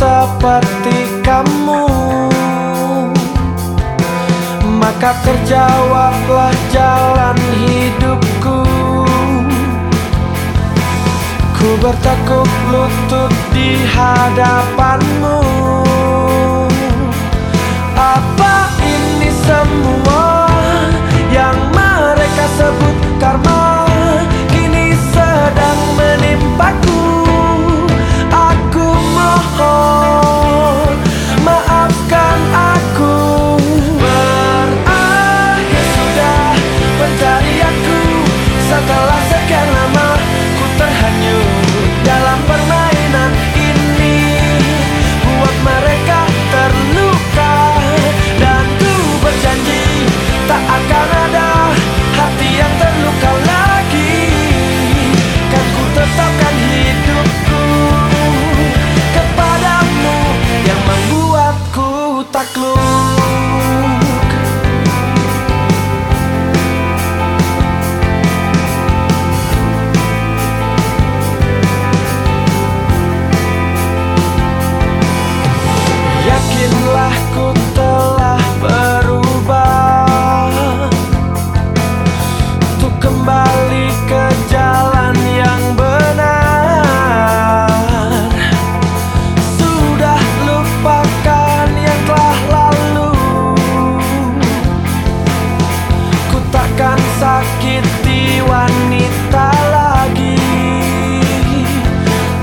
seperti kamu. Maka terjawablah jalan hidupku. Ku bertekuk lutut di hadapanmu glow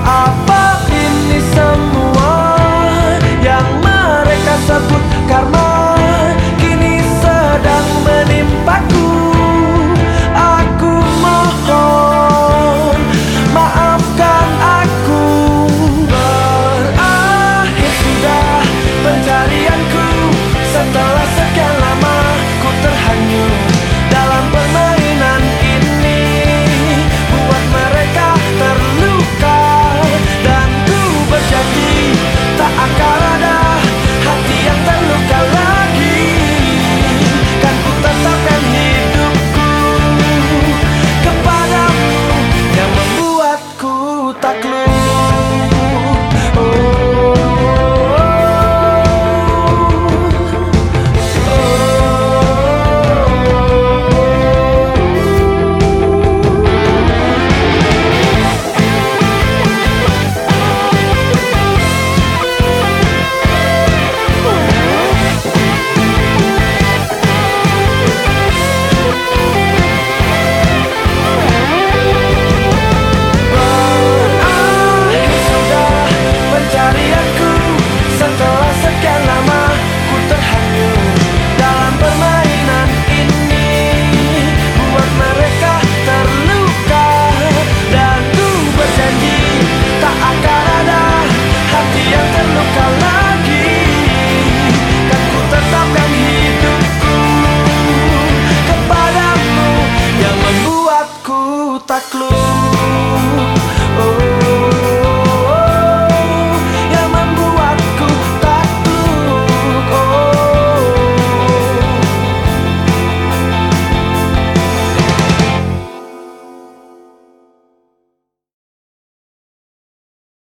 up Santa Claus.